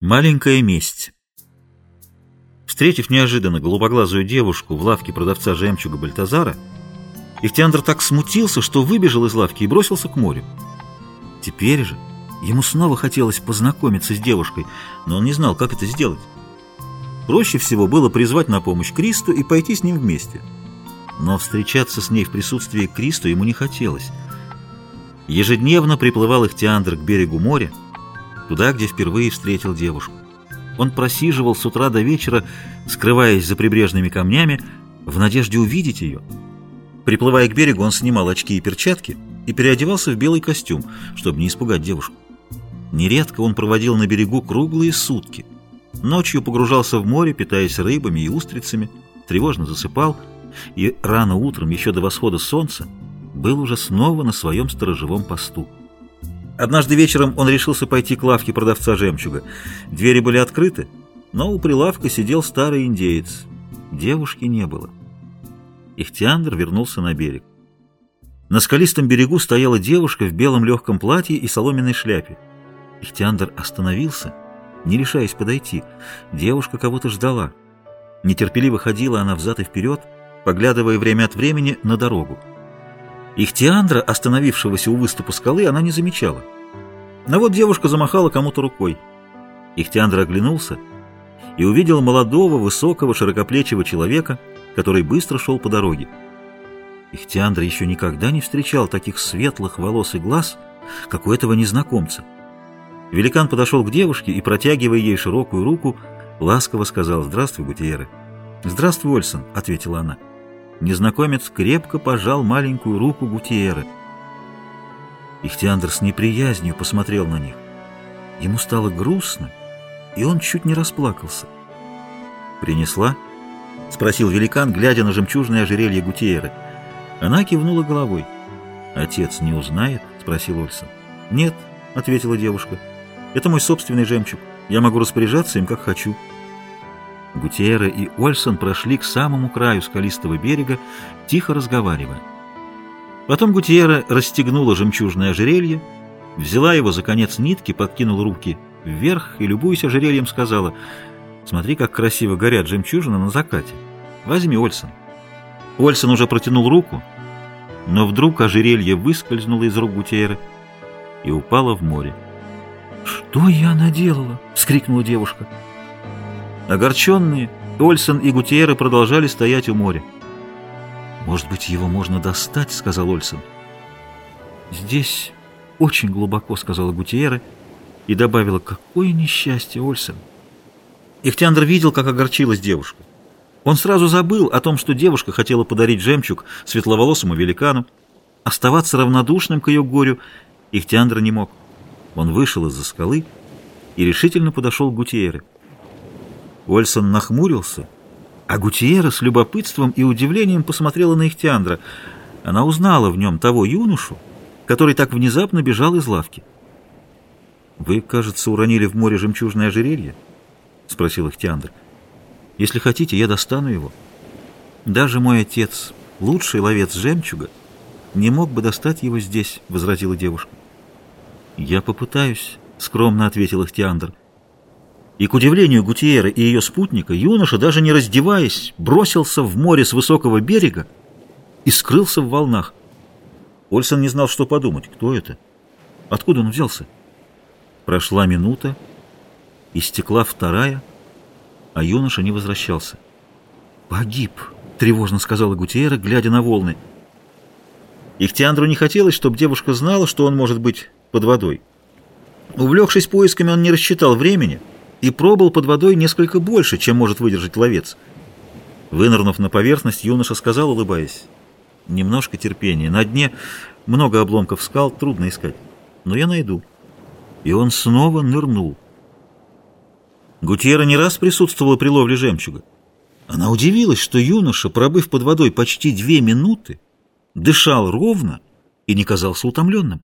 Маленькая месть. Встретив неожиданно голубоглазую девушку в лавке продавца жемчуга Бальтазара, Ихтиандр так смутился, что выбежал из лавки и бросился к морю. Теперь же ему снова хотелось познакомиться с девушкой, но он не знал, как это сделать. Проще всего было призвать на помощь Кристу и пойти с ним вместе. Но встречаться с ней в присутствии Кристу ему не хотелось. Ежедневно приплывал Ихтиандр к берегу моря, туда, где впервые встретил девушку. Он просиживал с утра до вечера, скрываясь за прибрежными камнями, в надежде увидеть ее. Приплывая к берегу, он снимал очки и перчатки и переодевался в белый костюм, чтобы не испугать девушку. Нередко он проводил на берегу круглые сутки. Ночью погружался в море, питаясь рыбами и устрицами, тревожно засыпал, и рано утром, еще до восхода солнца, был уже снова на своем сторожевом посту. Однажды вечером он решился пойти к лавке продавца жемчуга. Двери были открыты, но у прилавка сидел старый индеец. Девушки не было. Ихтиандр вернулся на берег. На скалистом берегу стояла девушка в белом легком платье и соломенной шляпе. Ихтиандр остановился, не решаясь подойти. Девушка кого-то ждала. Нетерпеливо ходила она взад и вперед, поглядывая время от времени на дорогу. Ихтиандра, остановившегося у выступа скалы, она не замечала. Но вот девушка замахала кому-то рукой. Ихтиандра оглянулся и увидел молодого, высокого, широкоплечего человека, который быстро шел по дороге. Ихтиандра еще никогда не встречал таких светлых волос и глаз, как у этого незнакомца. Великан подошел к девушке и, протягивая ей широкую руку, ласково сказал «Здравствуй, Гутиеры». «Здравствуй, Ольсон», — ответила она. Незнакомец крепко пожал маленькую руку Гутиеры. Ихтиандр с неприязнью посмотрел на них. Ему стало грустно, и он чуть не расплакался. «Принесла?» — спросил великан, глядя на жемчужное ожерелье Гутиеры. Она кивнула головой. «Отец не узнает?» — спросил Ольсон. «Нет», — ответила девушка. «Это мой собственный жемчуг. Я могу распоряжаться им, как хочу». Гутиера и Ольсон прошли к самому краю скалистого берега, тихо разговаривая. Потом Гутиера расстегнула жемчужное ожерелье, взяла его за конец нитки, подкинула руки вверх и, любуясь ожерельем, сказала, «Смотри, как красиво горят жемчужины на закате. Возьми, Ольсон». Ольсон уже протянул руку, но вдруг ожерелье выскользнуло из рук Гутиеры и упало в море. «Что я наделала?» — вскрикнула девушка. Огорченные, Ольсон и Гутиеры продолжали стоять у моря. «Может быть, его можно достать?» — сказал Ольсон. «Здесь очень глубоко», — сказала Гутиера и добавила, «Какое несчастье, Ольсон!» Ихтиандр видел, как огорчилась девушка. Он сразу забыл о том, что девушка хотела подарить жемчуг светловолосому великану. Оставаться равнодушным к ее горю Ихтиандр не мог. Он вышел из-за скалы и решительно подошел к Гутиере. Ольсон нахмурился, а Гутиера с любопытством и удивлением посмотрела на Ихтиандра. Она узнала в нем того юношу, который так внезапно бежал из лавки. «Вы, кажется, уронили в море жемчужное ожерелье?» — спросил Ихтиандр. «Если хотите, я достану его. Даже мой отец, лучший ловец жемчуга, не мог бы достать его здесь», — возразила девушка. «Я попытаюсь», — скромно ответил Ихтиандр. И, к удивлению Гутиеры и ее спутника, юноша, даже не раздеваясь, бросился в море с высокого берега и скрылся в волнах. Ольсон не знал, что подумать. Кто это? Откуда он взялся? Прошла минута, истекла вторая, а юноша не возвращался. «Погиб», — тревожно сказала Гутиера, глядя на волны. Ихтиандру не хотелось, чтобы девушка знала, что он может быть под водой. Увлекшись поисками, он не рассчитал времени — и пробыл под водой несколько больше, чем может выдержать ловец. Вынырнув на поверхность, юноша сказал, улыбаясь, «Немножко терпения. На дне много обломков скал, трудно искать. Но я найду». И он снова нырнул. Гутьера не раз присутствовала при ловле жемчуга. Она удивилась, что юноша, пробыв под водой почти две минуты, дышал ровно и не казался утомленным.